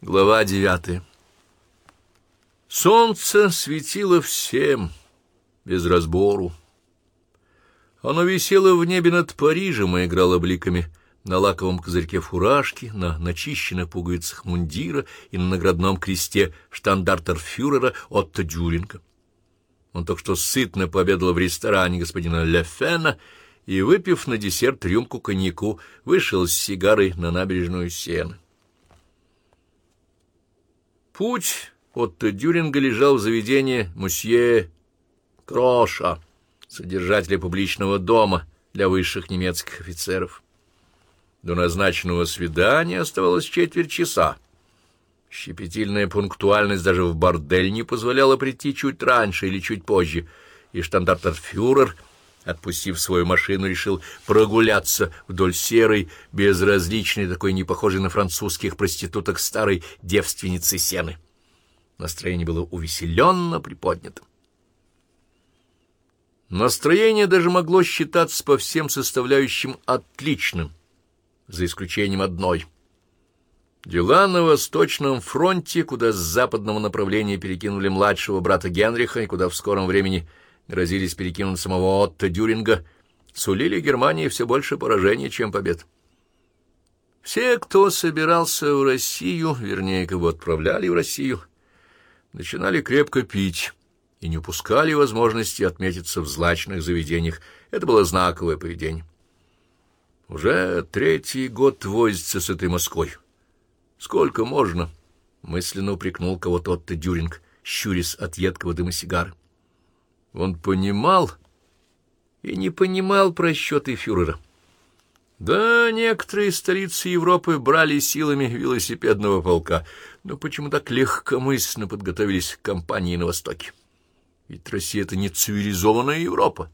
Глава девятая. Солнце светило всем, без разбору. Оно висело в небе над Парижем и играло бликами на лаковом козырьке фуражки, на начищенных пуговицах мундира и на наградном кресте штандартер-фюрера Отто Дюринга. Он только что сытно пообедал в ресторане господина Лефена и, выпив на десерт рюмку коньяку, вышел с сигарой на набережную Сены. Путь от Дюринга лежал в заведении мусье Кроша, содержателя публичного дома для высших немецких офицеров. До назначенного свидания оставалось четверть часа. Щепетильная пунктуальность даже в бордель не позволяла прийти чуть раньше или чуть позже, и штандартер-фюрер, отпустив свою машину, решил прогуляться вдоль серой, безразличной, такой не похожей на французских проституток старой девственницы Сены. Настроение было увеселенно приподнято. Настроение даже могло считаться по всем составляющим отличным, за исключением одной. Дела на Восточном фронте, куда с западного направления перекинули младшего брата Генриха и куда в скором времени грозились перекинуть самого Отто Дюринга, сулили Германии все больше поражений, чем побед. Все, кто собирался в Россию, вернее, кого отправляли в Россию, начинали крепко пить и не упускали возможности отметиться в злачных заведениях. Это было знаковое поведение. Уже третий год возится с этой Москвой. Сколько можно? Мысленно упрекнул кого-то Отто Дюринг, щурясь от едкого дыма сигары. Он понимал и не понимал просчеты фюрера. Да, некоторые столицы Европы брали силами велосипедного полка, но почему так легкомысленно подготовились к кампании на Востоке? Ведь Россия — это не цивилизованная Европа.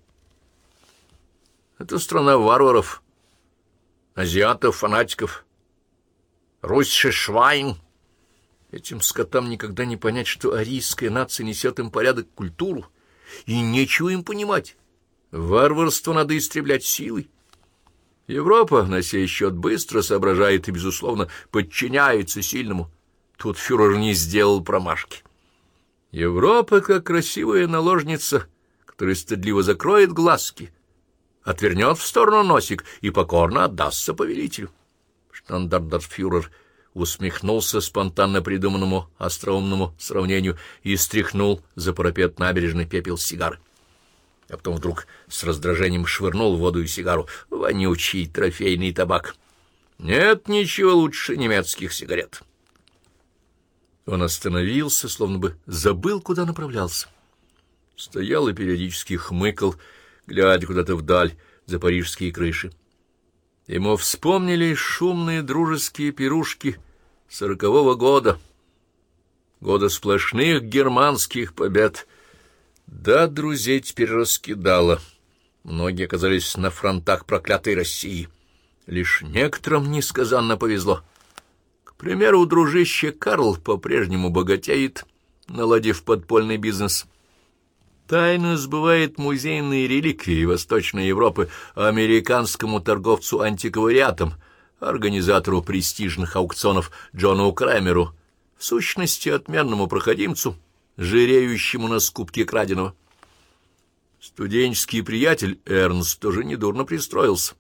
Это страна варваров, азиатов, фанатиков. Русь Швайн. Этим скотам никогда не понять, что арийская нация несет им порядок культуру, и нечего им понимать. Варварство надо истреблять силой. Европа на сей счет быстро соображает и, безусловно, подчиняется сильному. Тут фюрер не сделал промашки. Европа, как красивая наложница, которая стыдливо закроет глазки, отвернет в сторону носик и покорно отдастся повелителю. Штандартфюрер усмехнулся спонтанно придуманному остроумному сравнению и стряхнул за парапет набережной пепел сигары а потом вдруг с раздражением швырнул в воду и сигару. Вонючий трофейный табак. Нет ничего лучше немецких сигарет. Он остановился, словно бы забыл, куда направлялся. Стоял и периодически хмыкал, глядя куда-то вдаль за парижские крыши. Ему вспомнили шумные дружеские пирушки сорокового года, года сплошных германских побед — да, друзей теперь раскидало. Многие оказались на фронтах проклятой России. Лишь некоторым несказанно повезло. К примеру, дружище Карл по-прежнему богатеет, наладив подпольный бизнес. Тайно сбывает музейные реликвии Восточной Европы американскому торговцу антиквариатом, организатору престижных аукционов Джону Крэмеру, в сущности, отменному проходимцу — жиреющему на скупке краденого. Студенческий приятель Эрнст тоже недурно пристроился.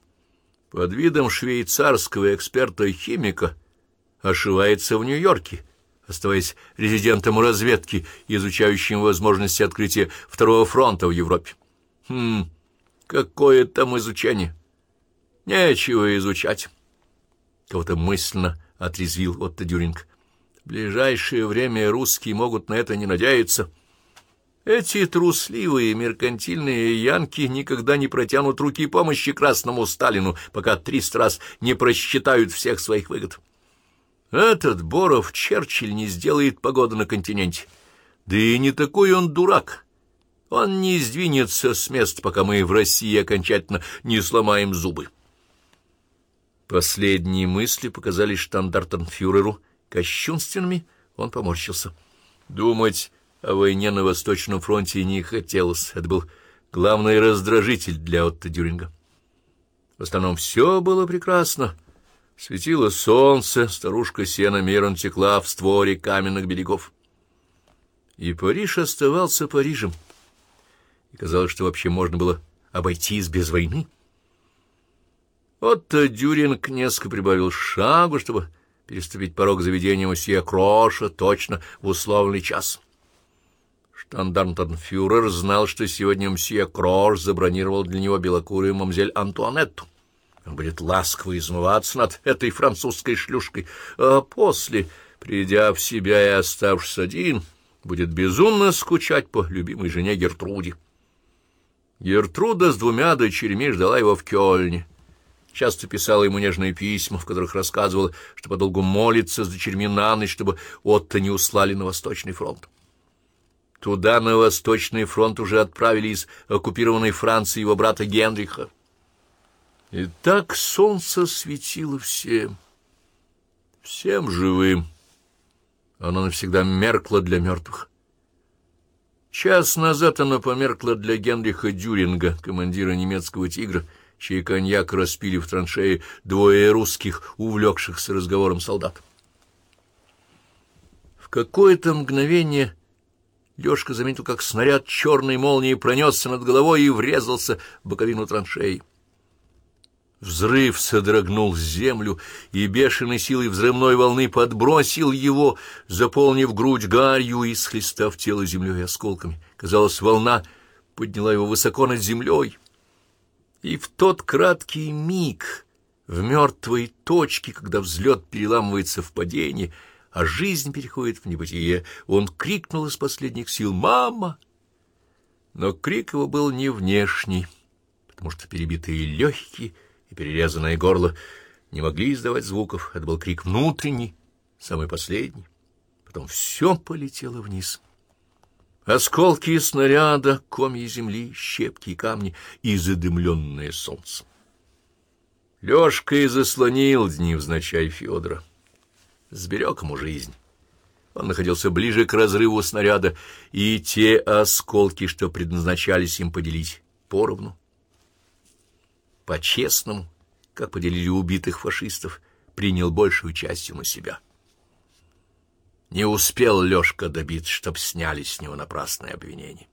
Под видом швейцарского эксперта-химика ошивается в Нью-Йорке, оставаясь резидентом разведки, изучающим возможности открытия второго фронта в Европе. Хм, какое там изучение? Нечего изучать. Кого-то мысленно отрезвил Отто Дюринг. В ближайшее время русские могут на это не надеяться. Эти трусливые меркантильные янки никогда не протянут руки помощи красному Сталину, пока триста раз не просчитают всех своих выгод. Этот Боров Черчилль не сделает погоды на континенте. Да и не такой он дурак. Он не сдвинется с места, пока мы в России окончательно не сломаем зубы. Последние мысли показались штандартенфюреру — кощунственными, он поморщился. Думать о войне на Восточном фронте не хотелось. Это был главный раздражитель для Отто Дюринга. В основном все было прекрасно. Светило солнце, старушка сена мерно текла в створе каменных берегов. И Париж оставался Парижем. И казалось, что вообще можно было обойтись без войны. Отто Дюринг несколько прибавил шагу, чтобы переступить порог заведения мсье Кроша точно в условный час. Штандартенфюрер знал, что сегодня мсье Крош забронировал для него белокурую мамзель Антуанетту. Будет ласково измываться над этой французской шлюшкой, а после, придя в себя и оставшись один, будет безумно скучать по любимой жене Гертруде. Гертруда с двумя дочерьми ждала его в Кёльне. Часто писала ему нежные письма, в которых рассказывала, что подолгу молится с дочерьми на ночь, чтобы Отто не услали на Восточный фронт. Туда, на Восточный фронт, уже отправили из оккупированной Франции его брата Генриха. И так солнце светило всем, всем живым. Оно навсегда меркло для мертвых. Час назад оно померкло для Генриха Дюринга, командира немецкого «Тигра», чей коньяк распили в траншее двое русских, увлекшихся разговором солдат. В какое-то мгновение Лёшка заметил, как снаряд черной молнии пронесся над головой и врезался в боковину траншеи. Взрыв содрогнул землю, и бешеной силой взрывной волны подбросил его, заполнив грудь гарью и схлестав тело землей осколками. Казалось, волна подняла его высоко над землей. И в тот краткий миг, в мертвой точке, когда взлет переламывается в падение, а жизнь переходит в небытие, он крикнул из последних сил «Мама!». Но крик его был не внешний, потому что перебитые легкие — и перерезанное горло не могли издавать звуков. Это был крик внутренний, самый последний. Потом все полетело вниз. Осколки снаряда, комья земли, щепки и камни и задымленное солнце. Лёшка и заслонил дни взначай Федора. Сберег ему жизнь. Он находился ближе к разрыву снаряда, и те осколки, что предназначались им поделить, поровну по-честному, как поделили убитых фашистов, принял большую частью на себя. Не успел Лёшка добиться, чтоб сняли с него напрасное обвинение.